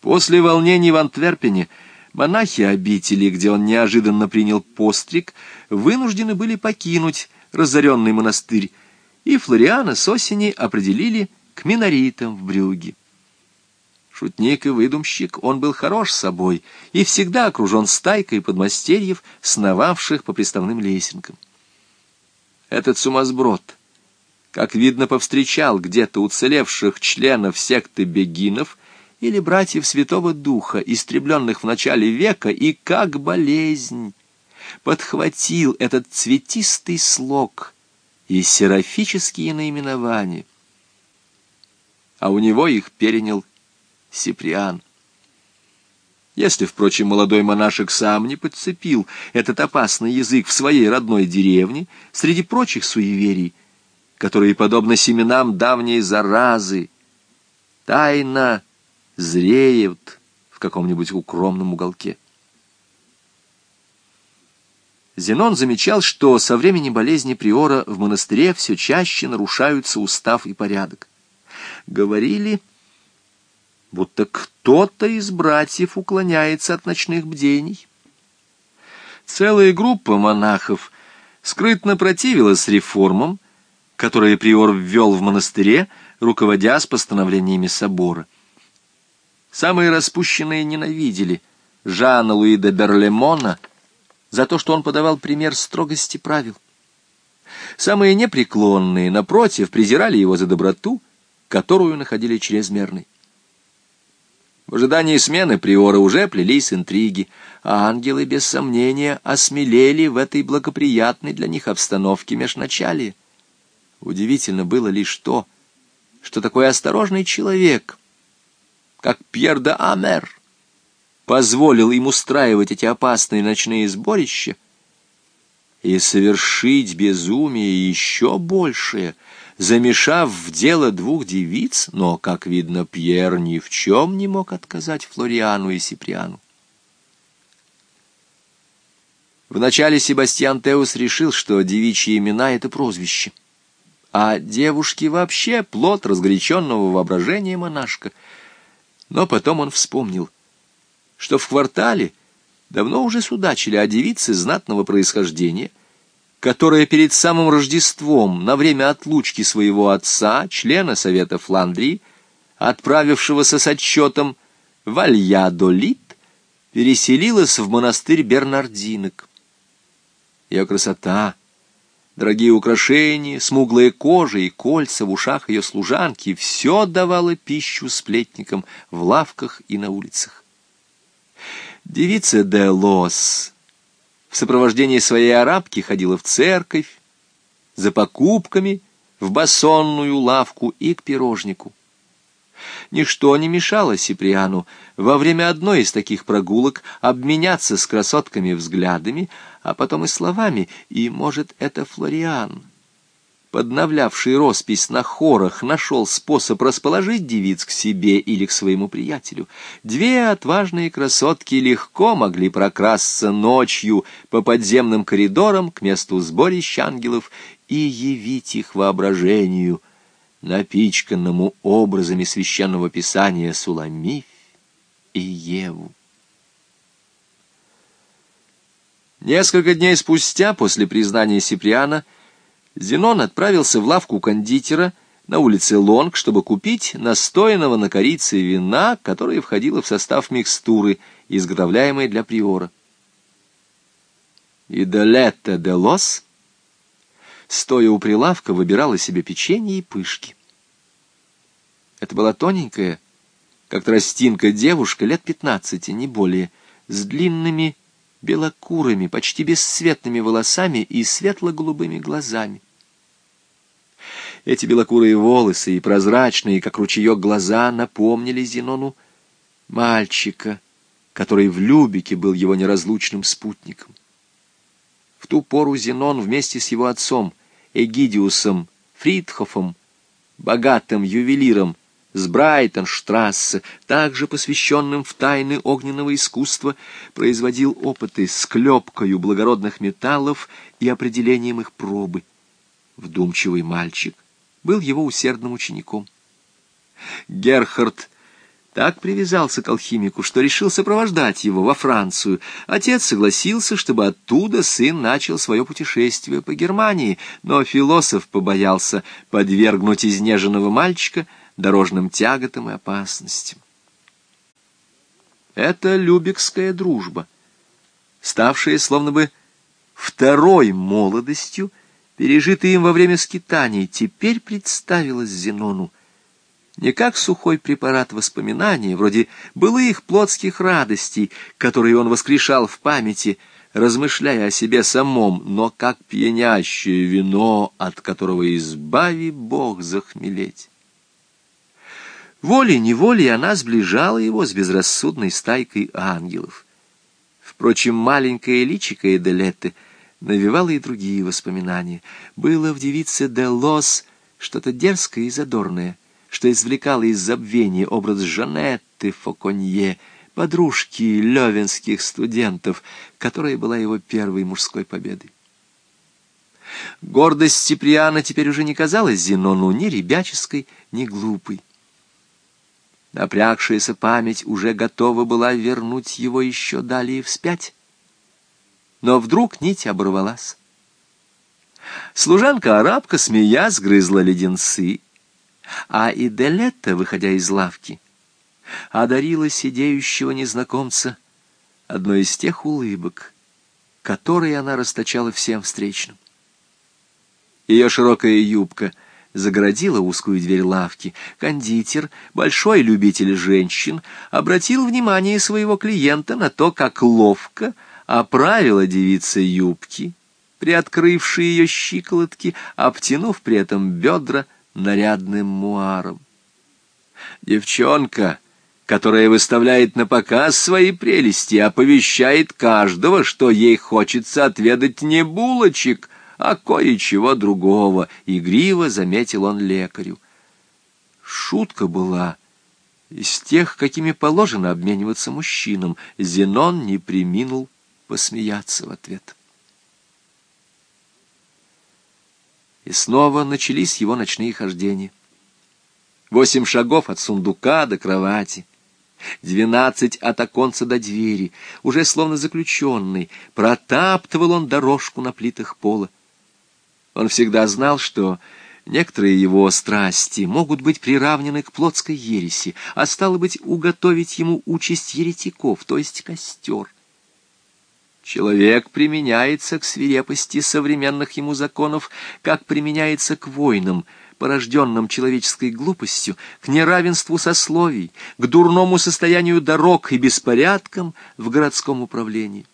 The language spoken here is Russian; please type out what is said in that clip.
После волнений в Антверпене монахи обители, где он неожиданно принял постриг, вынуждены были покинуть разоренный монастырь, и Флориана с осени определили к миноритам в Брюге. Шутник и выдумщик, он был хорош собой и всегда окружен стайкой подмастерьев, сновавших по приставным лесенкам. Этот сумасброд, как видно, повстречал где-то уцелевших членов секты бегинов или братьев Святого Духа, истребленных в начале века, и как болезнь подхватил этот цветистый слог и серафические наименования. А у него их перенял Сиприан. Если, впрочем, молодой монашек сам не подцепил этот опасный язык в своей родной деревне, среди прочих суеверий, которые, подобно семенам давней заразы, тайно зреют в каком-нибудь укромном уголке. Зенон замечал, что со времени болезни приора в монастыре все чаще нарушаются устав и порядок. Говорили, будто кто-то из братьев уклоняется от ночных бдений. Целая группа монахов скрытно противилась реформам, которые приор ввел в монастыре, руководя с постановлениями собора. Самые распущенные ненавидели Жана Луи де Берлемона за то, что он подавал пример строгости правил. Самые непреклонные, напротив, презирали его за доброту, которую находили чрезмерной. В ожидании смены приора уже плелись интриги, а ангелы, без сомнения, осмелели в этой благоприятной для них обстановке межначалия. Удивительно было лишь то, что такой осторожный человек, как Пьер де Амер, позволил им устраивать эти опасные ночные сборища и совершить безумие еще большее, замешав в дело двух девиц, но, как видно, Пьер ни в чем не мог отказать Флориану и Сиприану. Вначале Себастьян Теус решил, что девичьи имена — это прозвище, а девушки вообще плод разгоряченного воображения монашка — но потом он вспомнил, что в квартале давно уже судачили о девице знатного происхождения, которая перед самым Рождеством, на время отлучки своего отца, члена Совета Фландрии, отправившегося с отчетом в Альядолит, переселилась в монастырь Бернардинок. Ее красота Дорогие украшения, смуглая кожа и кольца в ушах ее служанки — все давало пищу сплетникам в лавках и на улицах. Девица де Лос в сопровождении своей арабки ходила в церковь, за покупками, в басонную лавку и к пирожнику. Ничто не мешало Сиприану во время одной из таких прогулок обменяться с красотками взглядами, а потом и словами, и, может, это Флориан, подновлявший роспись на хорах, нашел способ расположить девиц к себе или к своему приятелю. Две отважные красотки легко могли прокрасться ночью по подземным коридорам к месту сборища ангелов и явить их воображению — напичканному образами священного писания Суламифь и Еву. Несколько дней спустя, после признания Сиприана, Зенон отправился в лавку кондитера на улице Лонг, чтобы купить настоянного на корице вина, которое входило в состав микстуры, изготовляемой для приора. И до лета де лос стоя у прилавка, выбирала себе печенье и пышки. Это была тоненькая, как тростинка девушка, лет пятнадцати, не более, с длинными белокурыми, почти бесцветными волосами и светло-голубыми глазами. Эти белокурые волосы и прозрачные, как ручеек, глаза напомнили Зенону мальчика, который в Любике был его неразлучным спутником. В ту пору Зенон вместе с его отцом Эгидиусом Фридхофом, богатым ювелиром с Брайтонштрассе, также посвященным в тайны огненного искусства, производил опыты с клепкою благородных металлов и определением их пробы. Вдумчивый мальчик был его усердным учеником. Герхард так привязался к алхимику, что решил сопровождать его во Францию. Отец согласился, чтобы оттуда сын начал свое путешествие по Германии, но философ побоялся подвергнуть изнеженного мальчика дорожным тяготам и опасностям. Это любекская дружба, ставшая словно бы второй молодостью, пережитая им во время скитаний, теперь представилась Зенону не как сухой препарат воспоминаний, вроде былых плотских радостей, которые он воскрешал в памяти, размышляя о себе самом, но как пьянящее вино, от которого избави Бог захмелеть. Волей-неволей она сближала его с безрассудной стайкой ангелов. Впрочем, маленькая личико Эделетты навевала и другие воспоминания. Было в девице Делос что-то дерзкое и задорное — что извлекала из забвения образ Жанетты Фоконье, подружки левенских студентов, которая была его первой мужской победой. Гордость Степриана теперь уже не казалась Зенону ни ребяческой, ни глупой. Напрягшаяся память уже готова была вернуть его еще далее вспять. Но вдруг нить оборвалась. Служанка-арабка, смеясь, грызла леденцы, а и Делетта, выходя из лавки, одарила сидеющего незнакомца одной из тех улыбок, которые она расточала всем встречным. Ее широкая юбка загородила узкую дверь лавки. Кондитер, большой любитель женщин, обратил внимание своего клиента на то, как ловко оправила девица юбки, приоткрывшие ее щиколотки, обтянув при этом бедра, нарядным муаром. Девчонка, которая выставляет на показ свои прелести, оповещает каждого, что ей хочется отведать не булочек, а кое-чего другого, игриво заметил он лекарю. Шутка была из тех, какими положено обмениваться мужчинам. Зенон не приминул посмеяться в ответ. И снова начались его ночные хождения. Восемь шагов от сундука до кровати, двенадцать от оконца до двери, уже словно заключенный, протаптывал он дорожку на плитах пола. Он всегда знал, что некоторые его страсти могут быть приравнены к плотской ереси, а стало быть, уготовить ему участь еретиков, то есть костер. Человек применяется к свирепости современных ему законов, как применяется к войнам, порожденным человеческой глупостью, к неравенству сословий, к дурному состоянию дорог и беспорядкам в городском управлении.